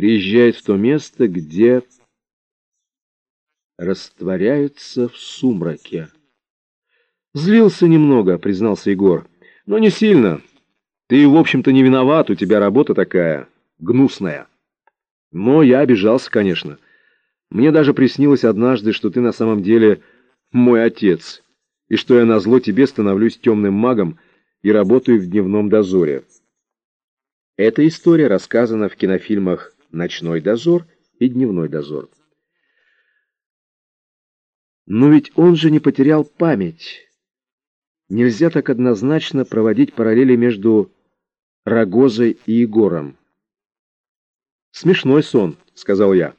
приезжает в то место, где растворяется в сумраке. Злился немного, признался Егор, но не сильно. Ты, в общем-то, не виноват, у тебя работа такая, гнусная. Но я обижался, конечно. Мне даже приснилось однажды, что ты на самом деле мой отец, и что я назло тебе становлюсь темным магом и работаю в дневном дозоре. Эта история рассказана в кинофильмах «Ночной дозор» и «Дневной дозор». Но ведь он же не потерял память. Нельзя так однозначно проводить параллели между Рогозой и Егором. «Смешной сон», — сказал я.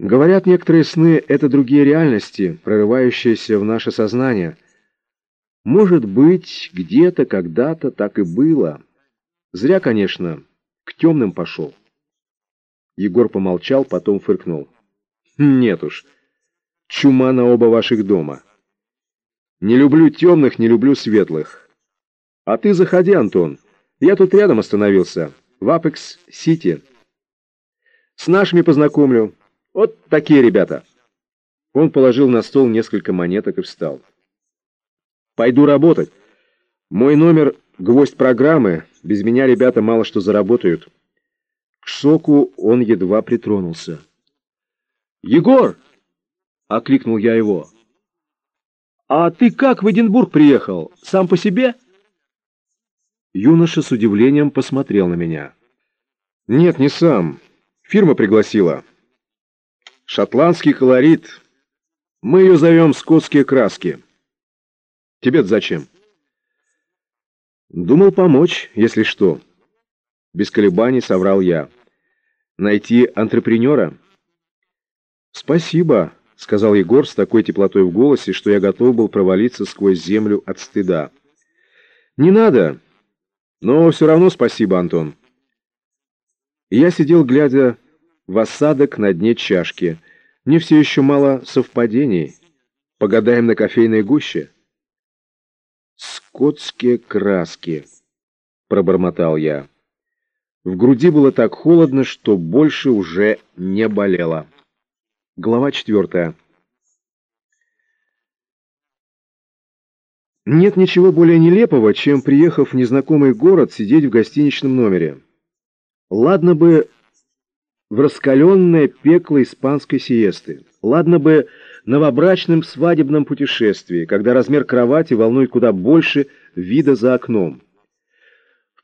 Говорят, некоторые сны — это другие реальности, прорывающиеся в наше сознание. Может быть, где-то, когда-то так и было. Зря, конечно, к темным пошел. Егор помолчал, потом фыркнул. Нет уж, чума на оба ваших дома. Не люблю темных, не люблю светлых. А ты заходи, Антон. Я тут рядом остановился, в Апекс-Сити. С нашими познакомлю. Вот такие ребята. Он положил на стол несколько монеток и встал. Пойду работать. Мой номер — гвоздь программы. Без меня ребята мало что заработают. К шоку он едва притронулся. «Егор!» — окликнул я его. «А ты как в Эдинбург приехал? Сам по себе?» Юноша с удивлением посмотрел на меня. «Нет, не сам. Фирма пригласила». Шотландский колорит. Мы ее зовем скотские краски. Тебе-то зачем? Думал помочь, если что. Без колебаний соврал я. Найти антрепренера? Спасибо, сказал Егор с такой теплотой в голосе, что я готов был провалиться сквозь землю от стыда. Не надо, но все равно спасибо, Антон. Я сидел, глядя в осадок на дне чашки. Не все еще мало совпадений. Погадаем на кофейной гуще. «Скотские краски», — пробормотал я. В груди было так холодно, что больше уже не болело. Глава четвертая. Нет ничего более нелепого, чем, приехав в незнакомый город, сидеть в гостиничном номере. Ладно бы в раскаленное пекло испанской сиесты. Ладно бы новобрачным свадебном путешествии, когда размер кровати волнует куда больше вида за окном.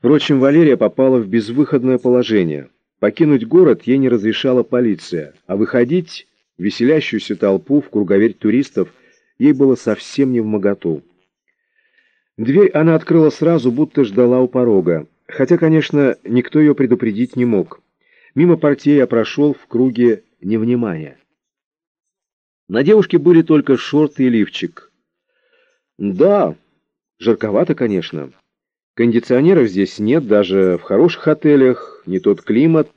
Впрочем, Валерия попала в безвыходное положение. Покинуть город ей не разрешала полиция, а выходить в веселящуюся толпу в круговерь туристов ей было совсем не в моготу. Дверь она открыла сразу, будто ждала у порога, хотя, конечно, никто ее предупредить не мог. Мимо портей я прошел в круге невнимания. На девушке были только шорты и лифчик. Да, жарковато, конечно. Кондиционеров здесь нет, даже в хороших отелях, не тот климат.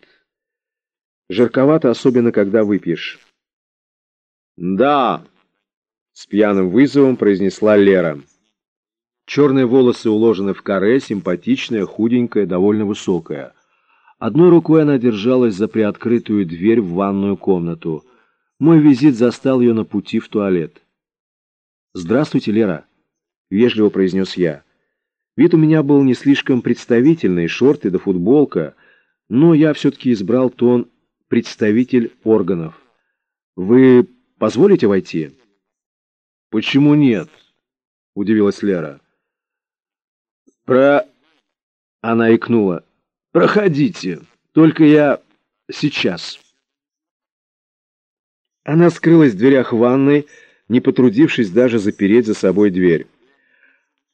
Жарковато, особенно когда выпьешь. «Да!» — с пьяным вызовом произнесла Лера. Черные волосы уложены в каре, симпатичная, худенькая, довольно высокая. Одной рукой она держалась за приоткрытую дверь в ванную комнату. Мой визит застал ее на пути в туалет. «Здравствуйте, Лера», — вежливо произнес я. Вид у меня был не слишком представительный, шорты да футболка, но я все-таки избрал тон «представитель органов». «Вы позволите войти?» «Почему нет?» — удивилась Лера. «Про...» — она икнула. «Проходите, только я сейчас». Она скрылась в дверях ванной, не потрудившись даже запереть за собой дверь.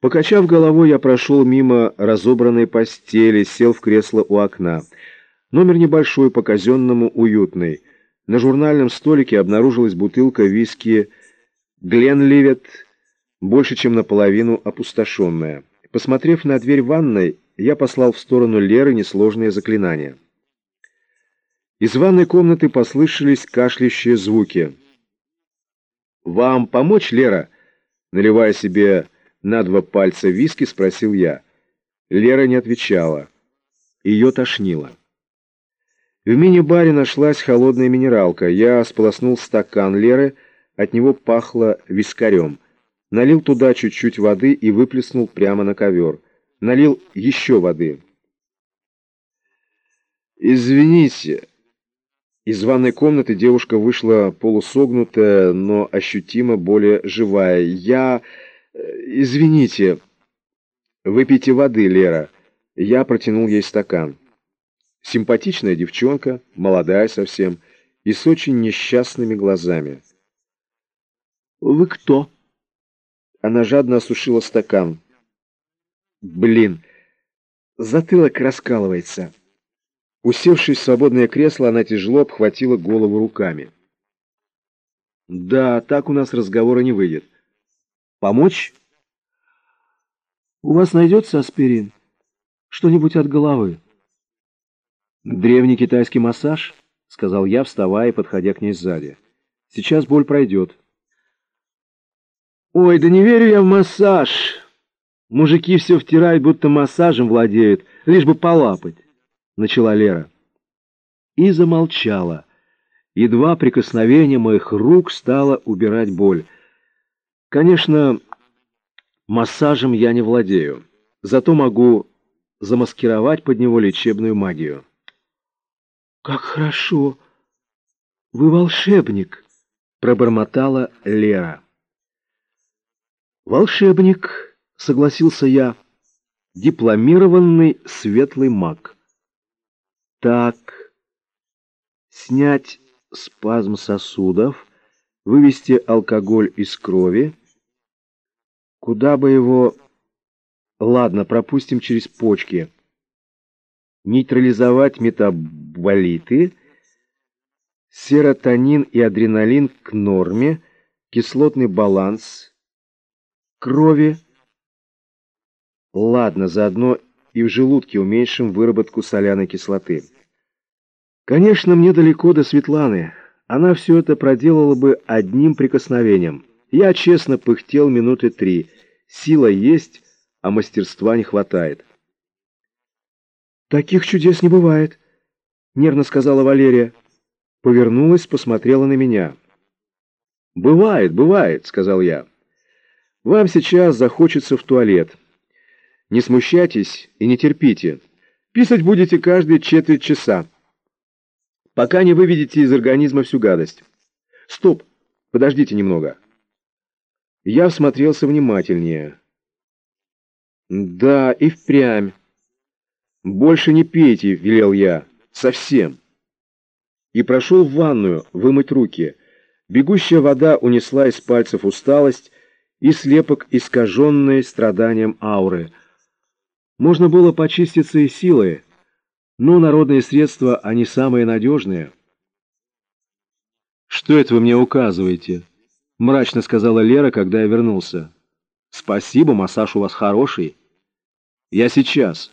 Покачав головой, я прошел мимо разобранной постели, сел в кресло у окна. Номер небольшой, по-казенному уютный. На журнальном столике обнаружилась бутылка виски «Гленливет», больше чем наполовину опустошенная. Посмотрев на дверь ванной, я послал в сторону Леры несложные заклинания. Из ванной комнаты послышались кашляющие звуки. «Вам помочь, Лера?» Наливая себе на два пальца виски, спросил я. Лера не отвечала. Ее тошнило. В мини-баре нашлась холодная минералка. Я сполоснул стакан Леры, от него пахло вискарем. Налил туда чуть-чуть воды и выплеснул прямо на ковер. Налил еще воды. «Извините». Из ванной комнаты девушка вышла полусогнутая, но ощутимо более живая. «Я... Э, извините. Выпейте воды, Лера». Я протянул ей стакан. Симпатичная девчонка, молодая совсем, и с очень несчастными глазами. «Вы кто?» Она жадно осушила стакан. «Блин, затылок раскалывается». Усевшись в свободное кресло, она тяжело обхватила голову руками. «Да, так у нас разговора не выйдет. Помочь?» «У вас найдется аспирин? Что-нибудь от головы?» «Древний китайский массаж?» — сказал я, вставая и подходя к ней сзади. «Сейчас боль пройдет». «Ой, да не верю я в массаж! Мужики все втирают, будто массажем владеют, лишь бы полапать». — начала Лера. И замолчала. Едва прикосновение моих рук стало убирать боль. Конечно, массажем я не владею, зато могу замаскировать под него лечебную магию. «Как хорошо! Вы волшебник!» — пробормотала Лера. «Волшебник», — согласился я, — «дипломированный светлый маг». Так, снять спазм сосудов, вывести алкоголь из крови. Куда бы его... Ладно, пропустим через почки. Нейтрализовать метаболиты. Серотонин и адреналин к норме. Кислотный баланс крови. Ладно, заодно и в желудке уменьшим выработку соляной кислоты. Конечно, мне далеко до Светланы. Она все это проделала бы одним прикосновением. Я честно пыхтел минуты три. Сила есть, а мастерства не хватает. «Таких чудес не бывает», — нервно сказала Валерия. Повернулась, посмотрела на меня. «Бывает, бывает», — сказал я. «Вам сейчас захочется в туалет». Не смущайтесь и не терпите. Писать будете каждые четверть часа, пока не выведете из организма всю гадость. Стоп, подождите немного. Я всмотрелся внимательнее. Да, и впрямь. Больше не пейте, велел я, совсем. И прошел в ванную вымыть руки. Бегущая вода унесла из пальцев усталость и слепок искаженной страданием ауры — можно было почиститься и силой, но народные средства, они самые надежные. «Что это вы мне указываете?» — мрачно сказала Лера, когда я вернулся. «Спасибо, массаж у вас хороший. Я сейчас».